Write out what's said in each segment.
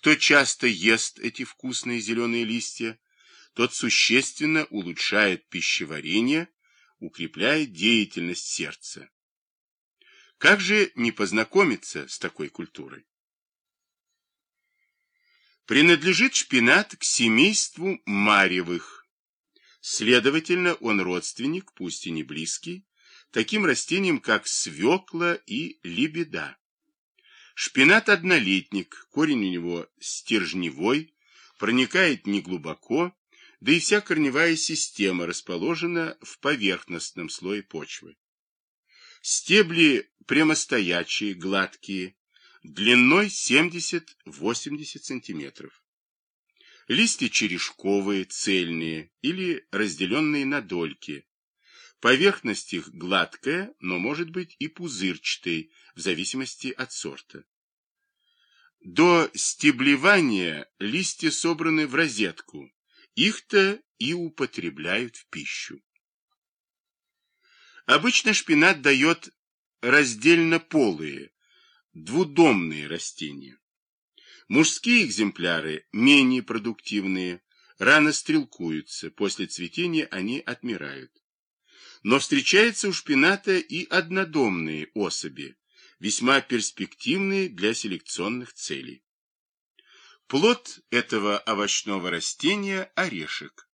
Кто часто ест эти вкусные зеленые листья, тот существенно улучшает пищеварение, укрепляет деятельность сердца. Как же не познакомиться с такой культурой? Принадлежит шпинат к семейству маревых. Следовательно, он родственник, пусть и не близкий, таким растениям, как свекла и лебеда. Шпинат однолетник, корень у него стержневой, проникает неглубоко, да и вся корневая система расположена в поверхностном слое почвы. Стебли прямостоячие, гладкие, длиной 70-80 см. Листья черешковые, цельные или разделенные на дольки. Поверхность их гладкая, но может быть и пузырчатой, в зависимости от сорта. До стеблевания листья собраны в розетку, их-то и употребляют в пищу. Обычно шпинат дает раздельно полые, двудомные растения. Мужские экземпляры менее продуктивные, рано стрелкуются, после цветения они отмирают. Но встречаются у шпината и однодомные особи, весьма перспективные для селекционных целей. Плод этого овощного растения – орешек.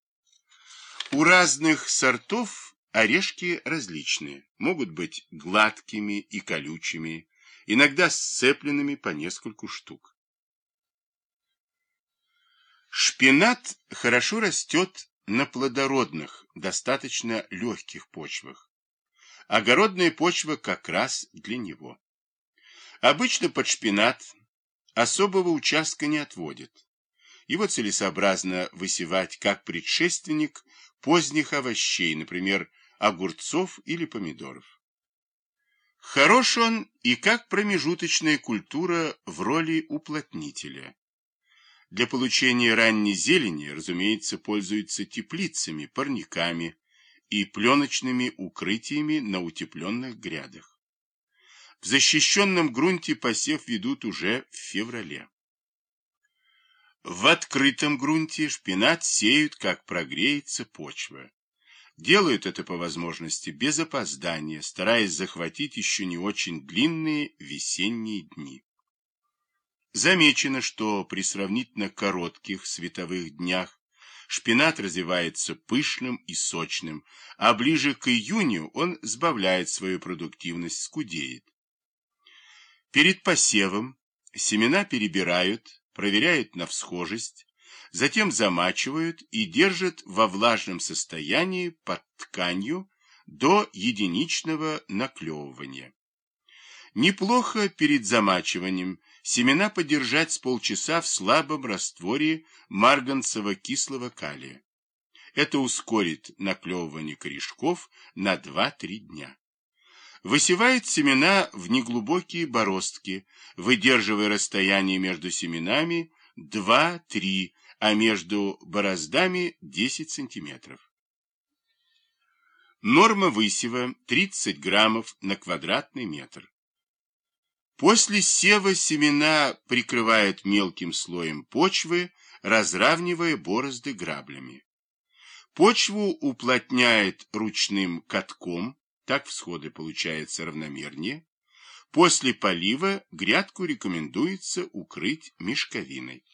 У разных сортов орешки различные, могут быть гладкими и колючими, иногда сцепленными по нескольку штук. Шпинат хорошо растет на плодородных, достаточно легких почвах. Огородная почва как раз для него. Обычно под шпинат особого участка не отводят. Его целесообразно высевать как предшественник поздних овощей, например, огурцов или помидоров. Хорош он и как промежуточная культура в роли уплотнителя. Для получения ранней зелени, разумеется, пользуются теплицами, парниками и пленочными укрытиями на утепленных грядах. В защищенном грунте посев ведут уже в феврале. В открытом грунте шпинат сеют, как прогреется почва. Делают это по возможности без опоздания, стараясь захватить еще не очень длинные весенние дни. Замечено, что при сравнительно коротких световых днях шпинат развивается пышным и сочным, а ближе к июню он сбавляет свою продуктивность, скудеет. Перед посевом семена перебирают, проверяют на всхожесть, затем замачивают и держат во влажном состоянии под тканью до единичного наклевывания. Неплохо перед замачиванием семена подержать с полчаса в слабом растворе марганцево-кислого калия. Это ускорит наклевывание корешков на 2-3 дня. Высевает семена в неглубокие бороздки, выдерживая расстояние между семенами 2-3 а между бороздами 10 сантиметров. Норма высева 30 граммов на квадратный метр. После сева семена прикрывают мелким слоем почвы, разравнивая борозды граблями. Почву уплотняет ручным катком, так всходы получаются равномернее. После полива грядку рекомендуется укрыть мешковиной.